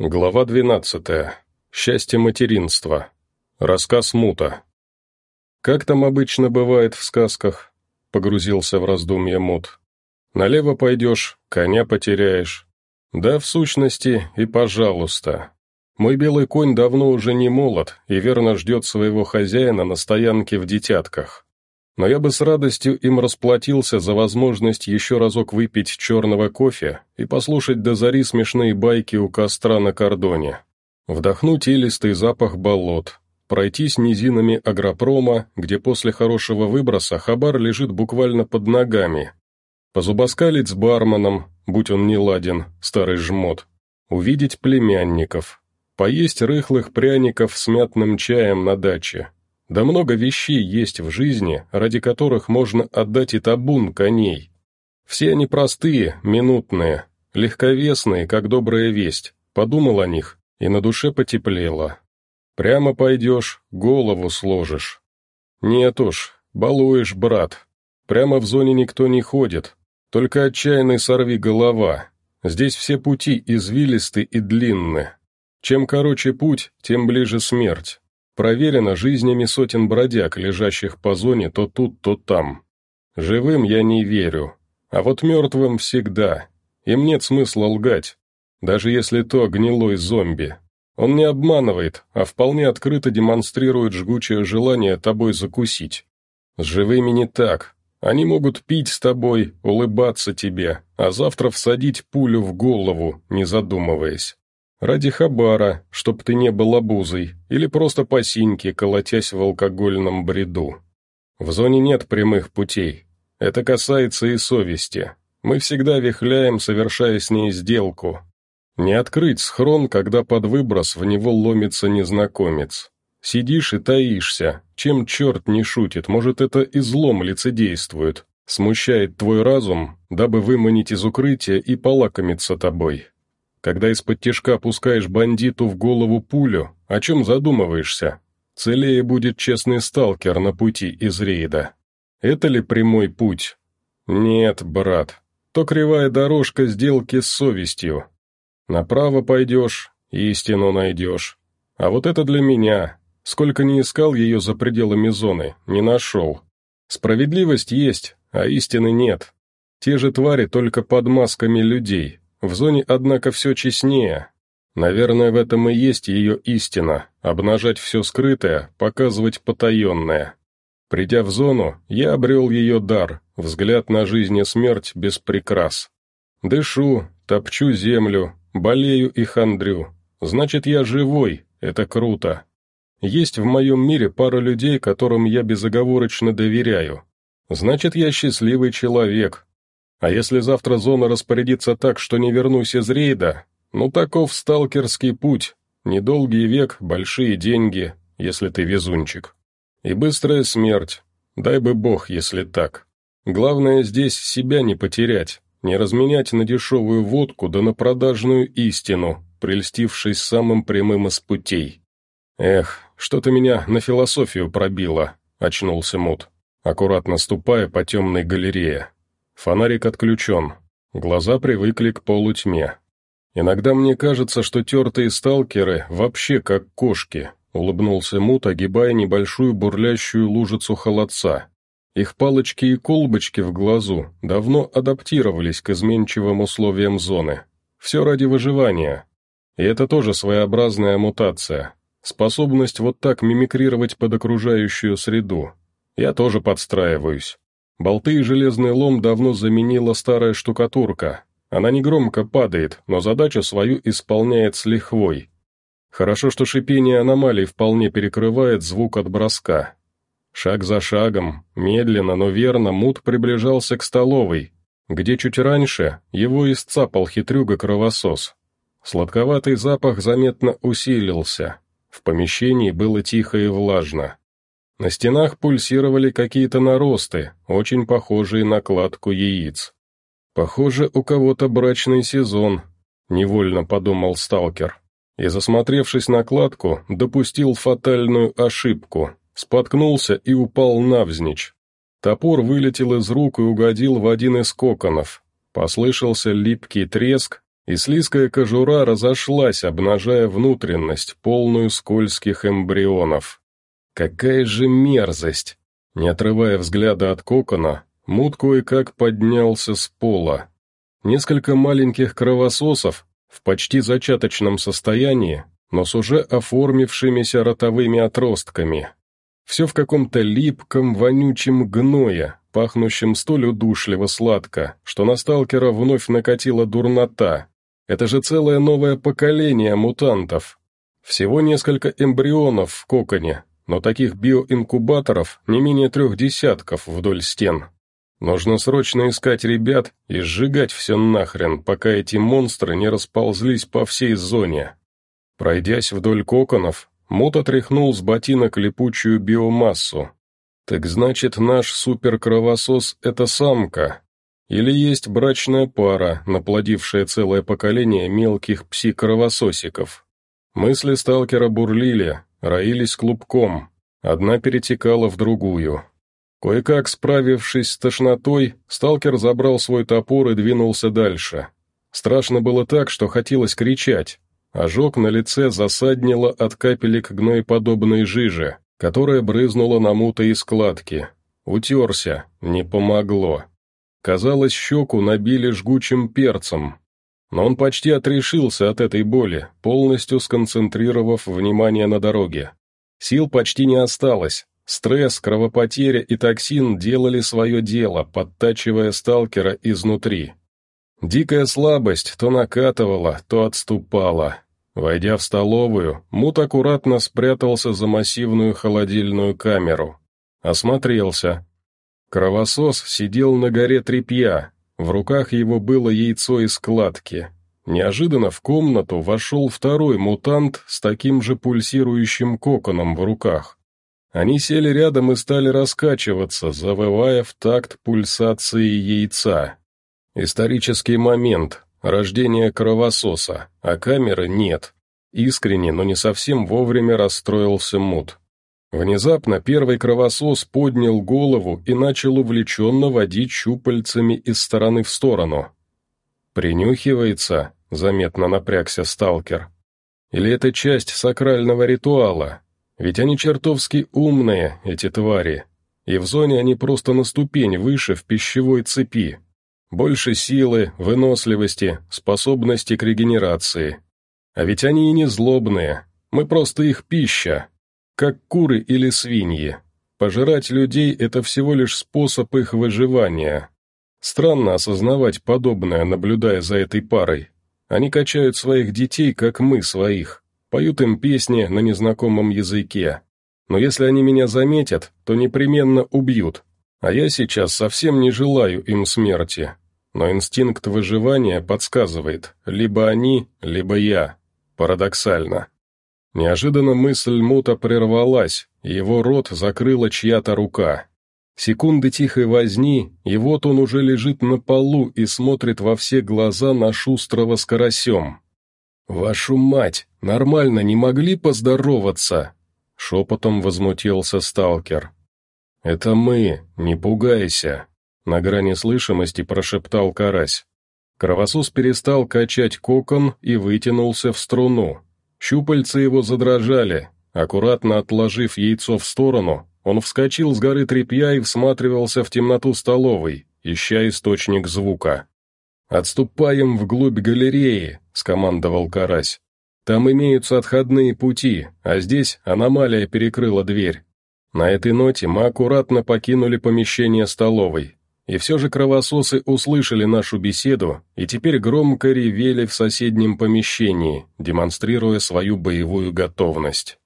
Глава двенадцатая. Счастье материнства. Рассказ Мута. «Как там обычно бывает в сказках?» — погрузился в раздумье Мут. «Налево пойдешь, коня потеряешь. Да, в сущности, и пожалуйста. Мой белый конь давно уже не молод и верно ждет своего хозяина на стоянке в детятках но я бы с радостью им расплатился за возможность еще разок выпить черного кофе и послушать до зари смешные байки у костра на кордоне. Вдохнуть илистый запах болот, пройтись низинами агропрома, где после хорошего выброса хабар лежит буквально под ногами, позубоскалить с барменом, будь он не ладен, старый жмот, увидеть племянников, поесть рыхлых пряников с мятным чаем на даче, да много вещей есть в жизни, ради которых можно отдать и табун коней. Все они простые, минутные, легковесные, как добрая весть. Подумал о них, и на душе потеплело. Прямо пойдешь, голову сложишь. Нет уж, балуешь, брат. Прямо в зоне никто не ходит, только отчаянный сорви голова. Здесь все пути извилисты и длинны. Чем короче путь, тем ближе смерть. Проверено жизнями сотен бродяг, лежащих по зоне то тут, то там. Живым я не верю, а вот мертвым всегда. Им нет смысла лгать, даже если то гнилой зомби. Он не обманывает, а вполне открыто демонстрирует жгучее желание тобой закусить. С живыми не так. Они могут пить с тобой, улыбаться тебе, а завтра всадить пулю в голову, не задумываясь. Ради хабара, чтоб ты не был обузой, или просто по синьке, колотясь в алкогольном бреду. В зоне нет прямых путей. Это касается и совести. Мы всегда вихляем, совершая с ней сделку. Не открыть схрон, когда под выброс в него ломится незнакомец. Сидишь и таишься, чем черт не шутит, может это излом лицедействует, смущает твой разум, дабы выманить из укрытия и полакомиться тобой. Когда из-под тяжка опускаешь бандиту в голову пулю, о чем задумываешься? Целее будет честный сталкер на пути из рейда. Это ли прямой путь? Нет, брат. То кривая дорожка сделки с совестью. Направо пойдешь, истину найдешь. А вот это для меня. Сколько не искал ее за пределами зоны, не нашел. Справедливость есть, а истины нет. Те же твари только под масками людей, в зоне, однако, все честнее. Наверное, в этом и есть ее истина – обнажать все скрытое, показывать потаенное. Придя в зону, я обрел ее дар, взгляд на жизнь и смерть без прикрас. Дышу, топчу землю, болею и хандрю. Значит, я живой, это круто. Есть в моем мире пара людей, которым я безоговорочно доверяю. Значит, я счастливый человек, а если завтра зона распорядится так, что не вернусь из рейда, ну таков сталкерский путь. Недолгий век, большие деньги, если ты везунчик. И быстрая смерть. Дай бы бог, если так. Главное здесь себя не потерять, не разменять на дешевую водку да на продажную истину, прельстившись самым прямым из путей. «Эх, что-то меня на философию пробило», — очнулся Мут, аккуратно ступая по темной галерее. Фонарик отключен. Глаза привыкли к полутьме. Иногда мне кажется, что тертые сталкеры вообще как кошки, улыбнулся Мут, огибая небольшую бурлящую лужицу холодца. Их палочки и колбочки в глазу давно адаптировались к изменчивым условиям зоны. Все ради выживания. И это тоже своеобразная мутация. Способность вот так мимикрировать под окружающую среду. Я тоже подстраиваюсь. Болты и железный лом давно заменила старая штукатурка. Она негромко падает, но задачу свою исполняет с лихвой. Хорошо, что шипение аномалий вполне перекрывает звук от броска. Шаг за шагом, медленно, но верно, Мут приближался к столовой, где чуть раньше его исцапал хитрюга-кровосос. Сладковатый запах заметно усилился. В помещении было тихо и влажно. На стенах пульсировали какие-то наросты, очень похожие на кладку яиц. «Похоже, у кого-то брачный сезон», — невольно подумал сталкер. И, засмотревшись на кладку, допустил фатальную ошибку, споткнулся и упал навзничь. Топор вылетел из рук и угодил в один из коконов. Послышался липкий треск, и слизкая кожура разошлась, обнажая внутренность, полную скользких эмбрионов. Какая же мерзость! Не отрывая взгляда от кокона, Мут кое-как поднялся с пола. Несколько маленьких кровососов в почти зачаточном состоянии, но с уже оформившимися ротовыми отростками. Все в каком-то липком, вонючем гное, пахнущем столь удушливо сладко, что на сталкера вновь накатила дурнота. Это же целое новое поколение мутантов. Всего несколько эмбрионов в коконе, но таких биоинкубаторов не менее трех десятков вдоль стен. Нужно срочно искать ребят и сжигать все нахрен, пока эти монстры не расползлись по всей зоне. Пройдясь вдоль коконов, Мут отряхнул с ботинок липучую биомассу. Так значит, наш суперкровосос — это самка. Или есть брачная пара, наплодившая целое поколение мелких пси-кровососиков. Мысли сталкера бурлили, роились клубком. Одна перетекала в другую. Кое-как справившись с тошнотой, сталкер забрал свой топор и двинулся дальше. Страшно было так, что хотелось кричать. Ожог на лице засаднило от капелек гноеподобной жижи, которая брызнула на муты и складки. Утерся, не помогло. Казалось, щеку набили жгучим перцем. Но он почти отрешился от этой боли, полностью сконцентрировав внимание на дороге. Сил почти не осталось, Стресс, кровопотеря и токсин делали свое дело, подтачивая сталкера изнутри. Дикая слабость то накатывала, то отступала. Войдя в столовую, Мут аккуратно спрятался за массивную холодильную камеру. Осмотрелся. Кровосос сидел на горе тряпья, в руках его было яйцо из складки. Неожиданно в комнату вошел второй мутант с таким же пульсирующим коконом в руках. Они сели рядом и стали раскачиваться, завывая в такт пульсации яйца. Исторический момент, рождение кровососа, а камеры нет. Искренне, но не совсем вовремя расстроился Мут. Внезапно первый кровосос поднял голову и начал увлеченно водить щупальцами из стороны в сторону. «Принюхивается», — заметно напрягся сталкер. «Или это часть сакрального ритуала?» Ведь они чертовски умные, эти твари, и в зоне они просто на ступень выше в пищевой цепи. Больше силы, выносливости, способности к регенерации. А ведь они и не злобные, мы просто их пища, как куры или свиньи. Пожирать людей – это всего лишь способ их выживания. Странно осознавать подобное, наблюдая за этой парой. Они качают своих детей, как мы своих поют им песни на незнакомом языке. Но если они меня заметят, то непременно убьют, а я сейчас совсем не желаю им смерти. Но инстинкт выживания подсказывает, либо они, либо я. Парадоксально. Неожиданно мысль Мута прервалась, его рот закрыла чья-то рука. Секунды тихой возни, и вот он уже лежит на полу и смотрит во все глаза на шустрого с карасем. «Вашу мать, нормально не могли поздороваться?» Шепотом возмутился сталкер. «Это мы, не пугайся», — на грани слышимости прошептал карась. Кровосос перестал качать кокон и вытянулся в струну. Щупальца его задрожали. Аккуратно отложив яйцо в сторону, он вскочил с горы тряпья и всматривался в темноту столовой, ища источник звука. «Отступаем вглубь галереи», — скомандовал Карась. «Там имеются отходные пути, а здесь аномалия перекрыла дверь». На этой ноте мы аккуратно покинули помещение столовой. И все же кровососы услышали нашу беседу и теперь громко ревели в соседнем помещении, демонстрируя свою боевую готовность.